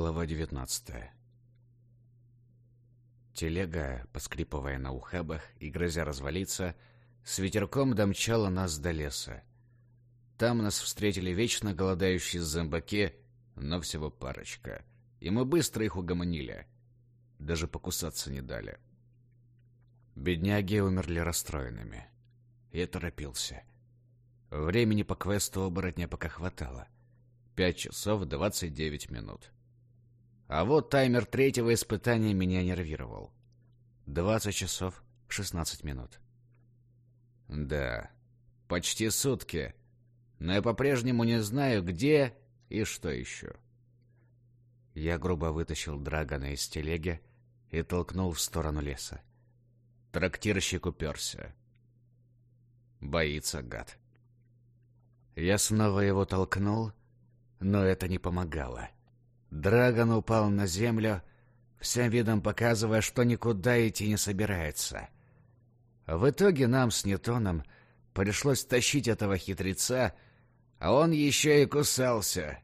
Глава 19 Телега, поскрипывая на ухабах и грозя развалиться, с ветерком домчала нас до леса. Там нас встретили вечно голодающие зомбаки, но всего парочка. И мы быстро их угомонили. Даже покусаться не дали. Бедняги умерли расстроенными. Я торопился. Времени по квесту оборотня пока хватало. Пять часов двадцать девять минут. А вот таймер третьего испытания меня нервировал. Двадцать часов шестнадцать минут. Да, почти сутки. Но я по-прежнему не знаю, где и что еще. Я грубо вытащил Драгона из телеги и толкнул в сторону леса. Трактирщик уперся. Боится, гад. Я снова его толкнул, но это не помогало. Драгон упал на землю, всем видом показывая, что никуда идти не собирается. В итоге нам с Нетоном пришлось тащить этого хитреца, а он еще и кусался.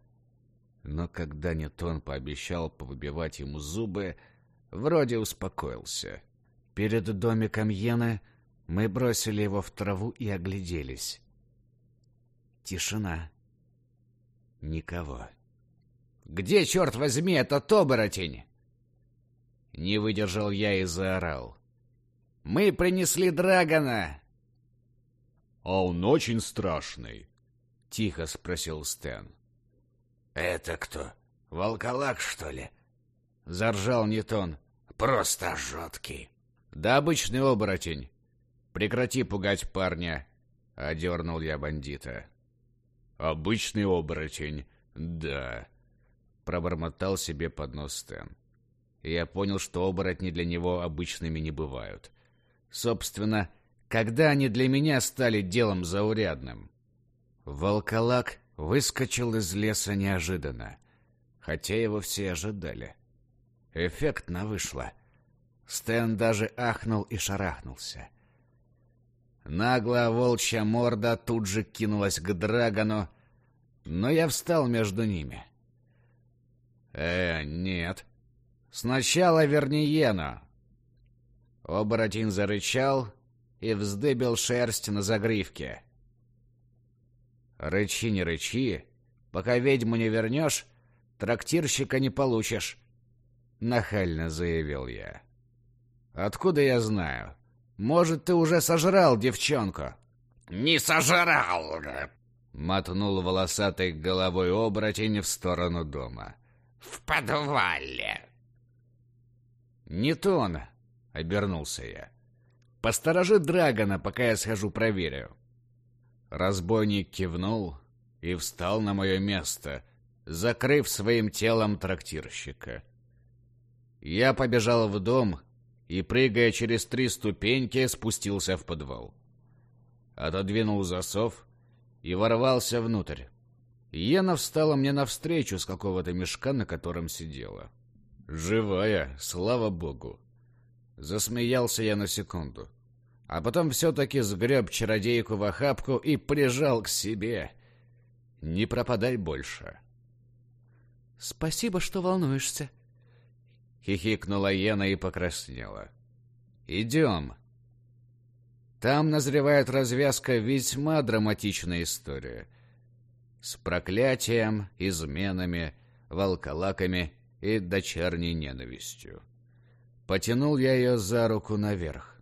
Но когда Нетон пообещал повыбивать ему зубы, вроде успокоился. Перед домиком Йены мы бросили его в траву и огляделись. Тишина. Никого. «Где, черт возьми, этот оборотень?» Не выдержал я и заорал. «Мы принесли Драгона!» «А он очень страшный», — тихо спросил Стэн. «Это кто? Волколак, что ли?» — заржал Нетон. «Просто жуткий». «Да обычный оборотень. Прекрати пугать парня», — одернул я бандита. «Обычный оборотень, да», — пробормотал себе под нос Стэн. я понял, что оборотни для него обычными не бывают. Собственно, когда они для меня стали делом заурядным? Волколак выскочил из леса неожиданно, хотя его все ожидали. Эффектно вышло. Стэн даже ахнул и шарахнулся. Наглая волчья морда тут же кинулась к Драгону, но я встал между ними. «Э, нет. Сначала верни Йену». Оборотень зарычал и вздыбил шерсть на загривке. «Рычи, не рычи. Пока ведьму не вернешь, трактирщика не получишь», — нахально заявил я. «Откуда я знаю? Может, ты уже сожрал девчонку?» «Не сожрал!» — мотнул волосатой головой оборотень в сторону дома. «В подвале!» «Не то он!» — обернулся я. «Посторожи Драгона, пока я схожу проверю». Разбойник кивнул и встал на мое место, закрыв своим телом трактирщика. Я побежал в дом и, прыгая через три ступеньки, спустился в подвал. Отодвинул засов и ворвался внутрь. Ена встала мне навстречу с какого-то мешка, на котором сидела. «Живая, слава богу!» Засмеялся я на секунду. А потом все-таки сгреб чародейку в охапку и прижал к себе. «Не пропадай больше!» «Спасибо, что волнуешься!» Хихикнула Ена и покраснела. «Идем!» Там назревает развязка весьма драматичная история. С проклятием, изменами, волколаками и дочерней ненавистью. Потянул я ее за руку наверх.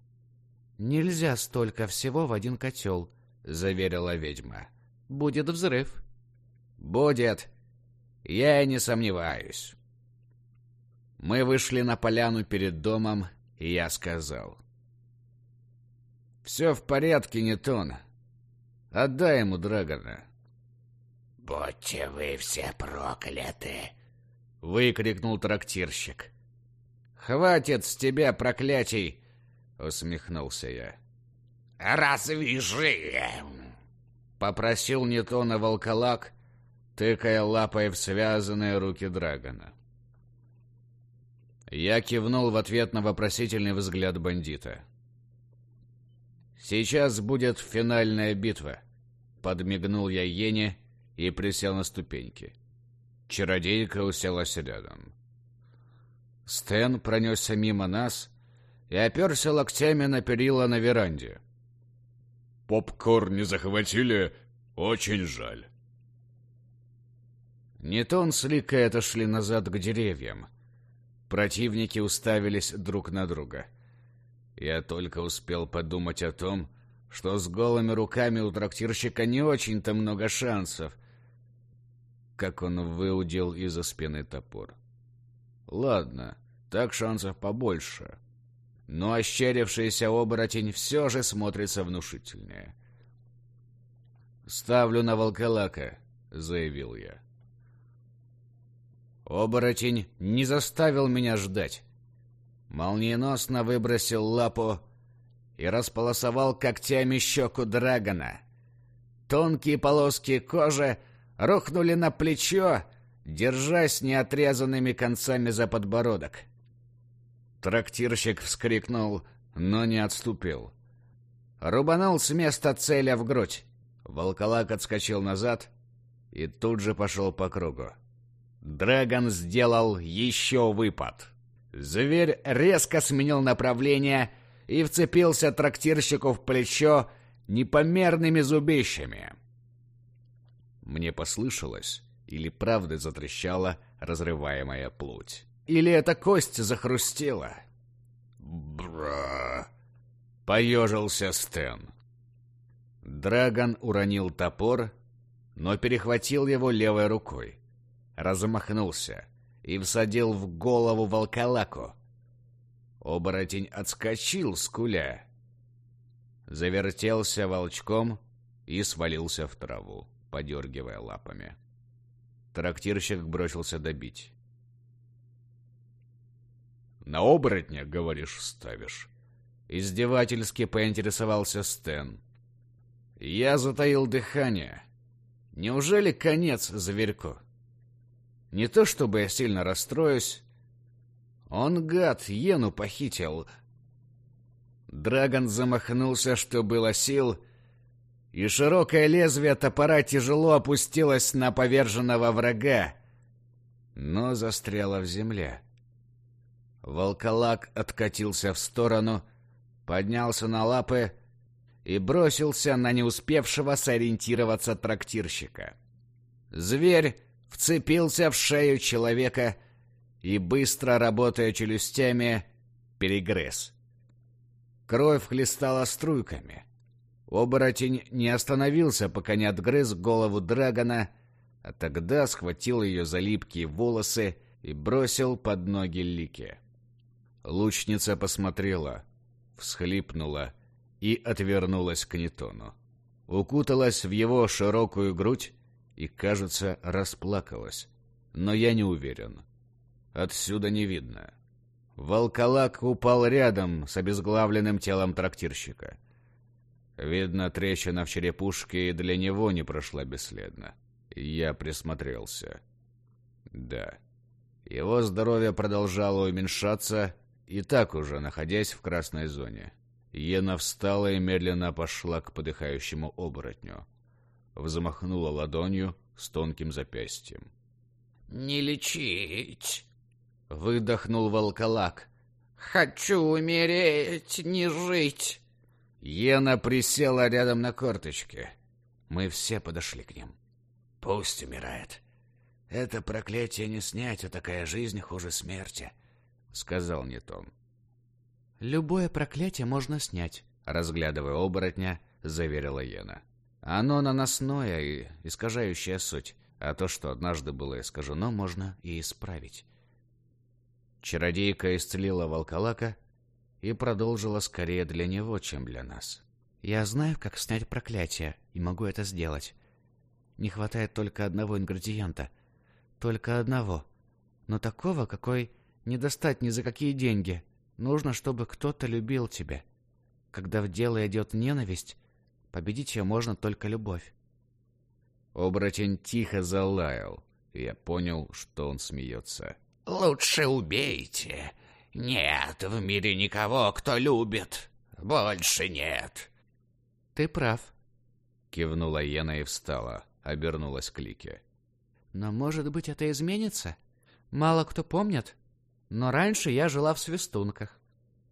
«Нельзя столько всего в один котел», — заверила ведьма. «Будет взрыв». «Будет. Я и не сомневаюсь». Мы вышли на поляну перед домом, и я сказал. «Все в порядке, Нетон. Отдай ему Драгона». «Будьте вы все прокляты!» — выкрикнул трактирщик. «Хватит с тебя проклятий!» — усмехнулся я. «Развяжи!» — попросил Нетона волколак, тыкая лапой в связанные руки Драгона. Я кивнул в ответ на вопросительный взгляд бандита. «Сейчас будет финальная битва», — подмигнул я Йене и присел на ступеньки. Чародейка уселась рядом. Стэн пронесся мимо нас и оперся локтями на перила на веранде. «Попкорн не захватили? Очень жаль». Не то он с Ликой отошли назад к деревьям. Противники уставились друг на друга. Я только успел подумать о том, что с голыми руками у трактирщика не очень-то много шансов, как он выудил из-за спины топор. Ладно, так шансов побольше. Но ощерившийся оборотень все же смотрится внушительнее. «Ставлю на волколака», — заявил я. Оборотень не заставил меня ждать. Молниеносно выбросил лапу и располосовал когтями щеку драгона. Тонкие полоски кожи рухнули на плечо, держась неотрезанными концами за подбородок. Трактирщик вскрикнул, но не отступил. Рубанул с места целя в грудь. Волколак отскочил назад и тут же пошел по кругу. Драгон сделал еще выпад. Зверь резко сменил направление и вцепился трактирщику в плечо непомерными зубищами. Мне послышалось, или правда затрещала разрываемая плоть. Или эта кость захрустела. «Бра!» — поежился Стэн. Драгон уронил топор, но перехватил его левой рукой, размахнулся и всадил в голову волколаку. Оборотень отскочил, скуля. Завертелся волчком и свалился в траву, подергивая лапами. Трактирщик бросился добить. «На оборотня, говоришь, ставишь?» Издевательски поинтересовался Стэн. Я затаил дыхание. Неужели конец зверьку? Не то чтобы я сильно расстроюсь. Он, гад, Ену похитил. Драгон замахнулся, что было сил, и широкое лезвие топора тяжело опустилось на поверженного врага, но застряло в земле. Волколак откатился в сторону, поднялся на лапы и бросился на не успевшего сориентироваться трактирщика. Зверь вцепился в шею человека и, быстро работая челюстями, перегрыз. Кровь хлестала струйками. Оборотень не остановился, пока не отгрыз голову драгона, а тогда схватил ее за липкие волосы и бросил под ноги Лики. Лучница посмотрела, всхлипнула и отвернулась к Нетону. Укуталась в его широкую грудь и, кажется, расплакалась. Но я не уверен. Отсюда не видно. Волколак упал рядом с обезглавленным телом трактирщика. Видно, трещина в черепушке и для него не прошла бесследно. Я присмотрелся. Да. Его здоровье продолжало уменьшаться, и так уже находясь в красной зоне. Ена встала и медленно пошла к подыхающему оборотню взмахнула ладонью с тонким запястьем. «Не лечить!» — выдохнул волколак. «Хочу умереть, не жить!» Ена присела рядом на корточке. Мы все подошли к ним. «Пусть умирает. Это проклятие не снять, а такая жизнь хуже смерти», — сказал Нетон. «Любое проклятие можно снять», — разглядывая оборотня, заверила Ена. Оно наносное и искажающее суть, а то, что однажды было искажено, можно и исправить. Чародейка исцелила волколака и продолжила скорее для него, чем для нас. «Я знаю, как снять проклятие, и могу это сделать. Не хватает только одного ингредиента. Только одного. Но такого, какой не достать ни за какие деньги. Нужно, чтобы кто-то любил тебя. Когда в дело идет ненависть, Победить ее можно только любовь. Оборотень тихо залаял, и я понял, что он смеется. «Лучше убейте. Нет в мире никого, кто любит. Больше нет». «Ты прав», — кивнула Ена и встала, обернулась к Лике. Но, может быть, это изменится? Мало кто помнит, но раньше я жила в Свистунках.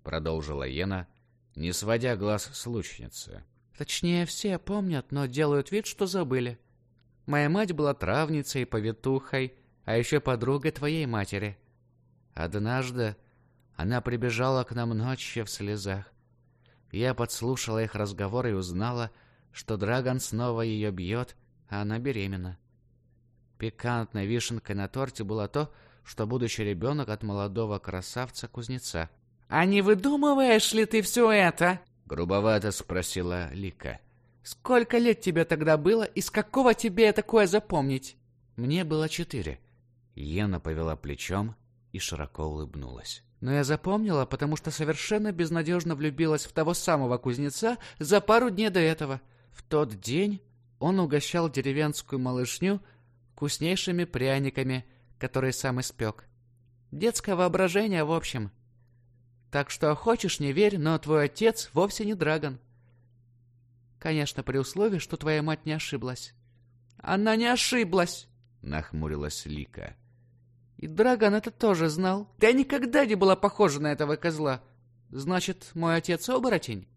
Продолжила Ена, не сводя глаз с лучницы. Точнее, все помнят, но делают вид, что забыли. Моя мать была травницей, повитухой, а еще подругой твоей матери. Однажды она прибежала к нам ночью в слезах. Я подслушала их разговор и узнала, что Драгон снова ее бьет, а она беременна. Пикантной вишенкой на торте было то, что будущий ребенок от молодого красавца-кузнеца. «А не выдумываешь ли ты все это?» — грубовато спросила Лика. «Сколько лет тебе тогда было, и с какого тебе такое запомнить?» Мне было четыре. Ена повела плечом и широко улыбнулась. Но я запомнила, потому что совершенно безнадежно влюбилась в того самого кузнеца за пару дней до этого. В тот день он угощал деревенскую малышню вкуснейшими пряниками, которые сам испек. Детское воображение, в общем. Так что хочешь не верь, но твой отец вовсе не Драгон. Конечно, при условии, что твоя мать не ошиблась. Она не ошиблась, нахмурилась Лика. И Драгон это тоже знал. Я никогда не была похожа на этого козла. Значит, мой отец оборотень?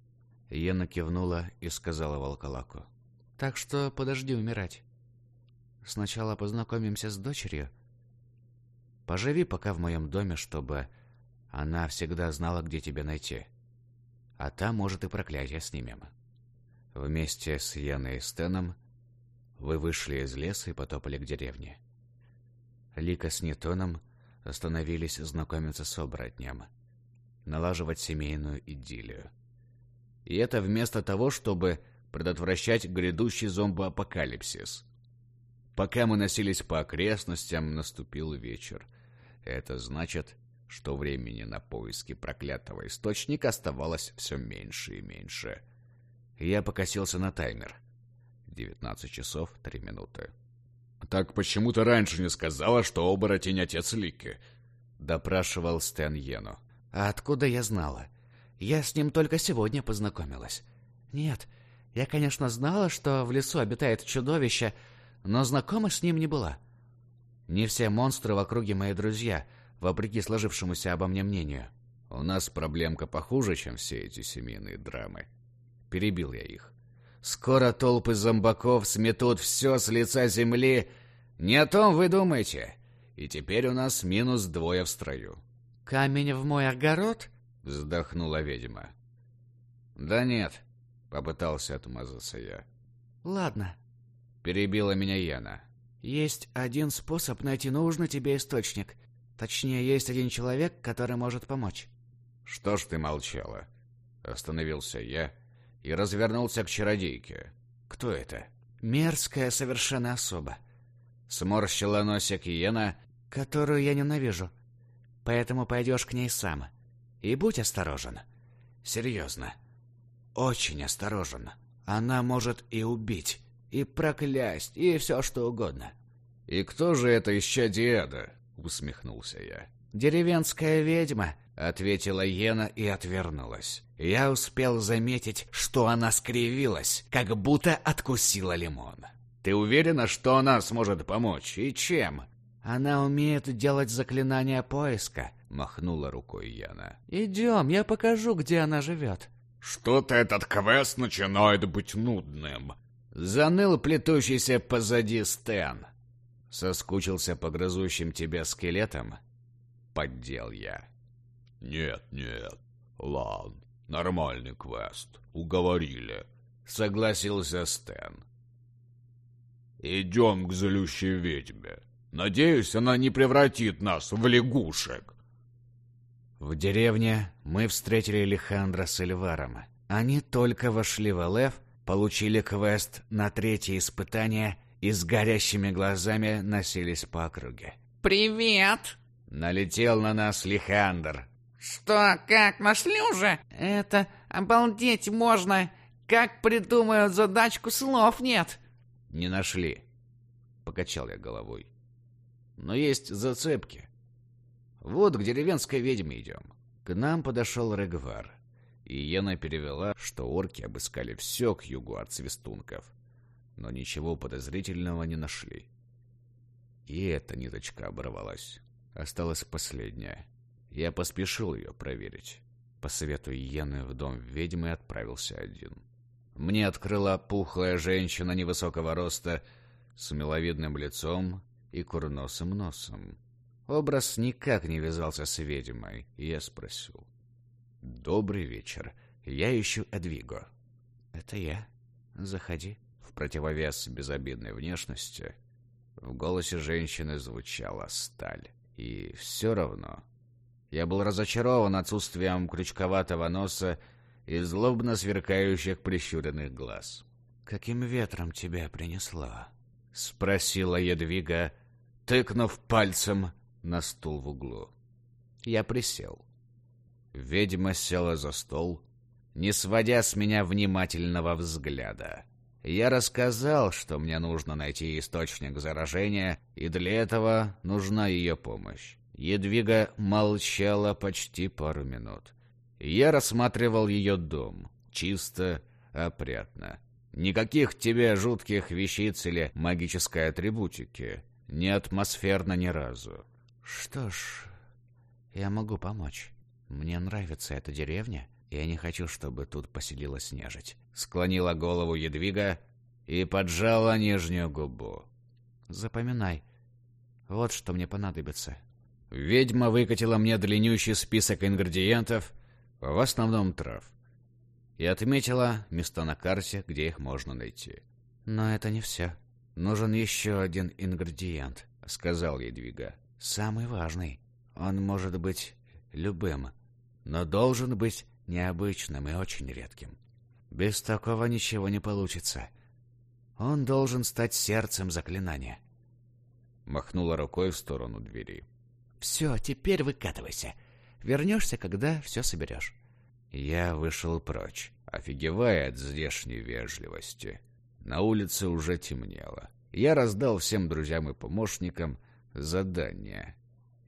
Ена кивнула и сказала волколаку. Так что подожди умирать. Сначала познакомимся с дочерью. Поживи пока в моем доме, чтобы она всегда знала, где тебя найти. А там, может, и проклятие снимем. Вместе с Яной и Стеном вы вышли из леса и потопали к деревне. Лика с Нетоном остановились знакомиться с оборотнем, налаживать семейную идиллию. И это вместо того, чтобы предотвращать грядущий зомбоапокалипсис. Пока мы носились по окрестностям, наступил вечер. Это значит, что времени на поиски проклятого источника оставалось все меньше и меньше. Я покосился на таймер. 19 часов 3 минуты. «Так почему ты раньше не сказала, что оборотень отец Лики?» Допрашивал Стэн Йену. «А откуда я знала? Я с ним только сегодня познакомилась. Нет, я, конечно, знала, что в лесу обитает чудовище, но знакома с ним не была. Не все монстры в округе мои друзья, вопреки сложившемуся обо мне мнению. У нас проблемка похуже, чем все эти семейные драмы. Перебил я их. Скоро толпы зомбаков сметут все с лица земли. Не о том вы думаете. И теперь у нас минус двое в строю. «Камень в мой огород?» — вздохнула ведьма. «Да нет», — попытался отмазаться я. «Ладно», — перебила меня Яна. «Есть один способ найти нужный тебе источник. Точнее, есть один человек, который может помочь». «Что ж ты молчала?» Остановился я и развернулся к чародейке. «Кто это?» «Мерзкая совершенно особа». Сморщила носик Иена, «которую я ненавижу. Поэтому пойдешь к ней сам. И будь осторожен. Серьезно. Очень осторожен. Она может и убить, и проклясть, и все что угодно». «И кто же это исчадие усмехнулся я. «Деревенская ведьма», — ответила Ена и отвернулась. Я успел заметить, что она скривилась, как будто откусила лимон. «Ты уверена, что она сможет помочь? И чем?» «Она умеет делать заклинания поиска», — махнула рукой Яна. «Идем, я покажу, где она живет». «Что-то этот квест начинает быть нудным», — заныл плетущийся позади Стэн. Соскучился по грызущим тебя скелетам? Поддел я. Нет, нет. Ладно, нормальный квест. Уговорили. Согласился Стэн. Идем к злющей ведьме. Надеюсь, она не превратит нас в лягушек. В деревне мы встретили Лихандра с Эльваром. Они только вошли в Элеф, получили квест на третье испытание и с горящими глазами носились по округе. «Привет!» Налетел на нас Лихандр. «Что, как, нашли уже? Это обалдеть можно! Как придумают задачку, слов нет!» «Не нашли», — покачал я головой. «Но есть зацепки. Вот к деревенской ведьме идем». К нам подошел Регвар, и Ена перевела, что орки обыскали все к югу от свистунков но ничего подозрительного не нашли. И эта ниточка оборвалась. Осталась последняя. Я поспешил ее проверить. По совету Йены в дом ведьмы отправился один. Мне открыла пухлая женщина невысокого роста с миловидным лицом и курносым носом. Образ никак не вязался с ведьмой, и я спросил. «Добрый вечер. Я ищу Эдвиго». «Это я. Заходи». В противовес безобидной внешности в голосе женщины звучала сталь. И все равно я был разочарован отсутствием крючковатого носа и злобно сверкающих прищуренных глаз. «Каким ветром тебя принесло?» — спросила Едвига, тыкнув пальцем на стул в углу. Я присел. Ведьма села за стол, не сводя с меня внимательного взгляда. Я рассказал, что мне нужно найти источник заражения, и для этого нужна ее помощь. Едвига молчала почти пару минут. Я рассматривал ее дом. Чисто, опрятно. Никаких тебе жутких вещиц или магической атрибутики. Не атмосферно ни разу. Что ж, я могу помочь. Мне нравится эта деревня. Я не хочу, чтобы тут поселилась нежить. Склонила голову Едвига и поджала нижнюю губу. Запоминай. Вот что мне понадобится. Ведьма выкатила мне длиннющий список ингредиентов, в основном трав, и отметила места на карте, где их можно найти. «Но это не все. Нужен еще один ингредиент», — сказал Едвига. «Самый важный. Он может быть любым, но должен быть необычным и очень редким. Без такого ничего не получится. Он должен стать сердцем заклинания». Махнула рукой в сторону двери. Все, теперь выкатывайся. Вернешься, когда все соберешь. Я вышел прочь, офигевая от здешней вежливости. На улице уже темнело. Я раздал всем друзьям и помощникам задания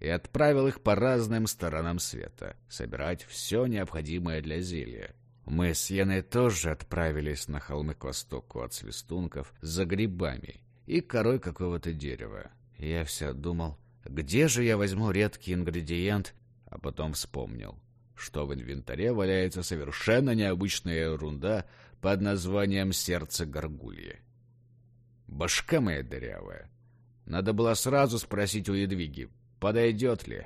и отправил их по разным сторонам света, собирать все необходимое для зелья. Мы с Яной тоже отправились на холмы к востоку от свистунков за грибами и корой какого-то дерева. Я все думал, где же я возьму редкий ингредиент, а потом вспомнил, что в инвентаре валяется совершенно необычная ерунда под названием «сердце горгульи». Башка моя дырявая. Надо было сразу спросить у Едвиги, подойдет ли.